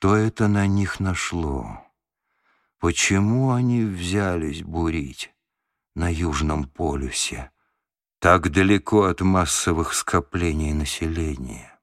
Что это на них нашло? Почему они взялись бурить на Южном полюсе, так далеко от массовых скоплений населения?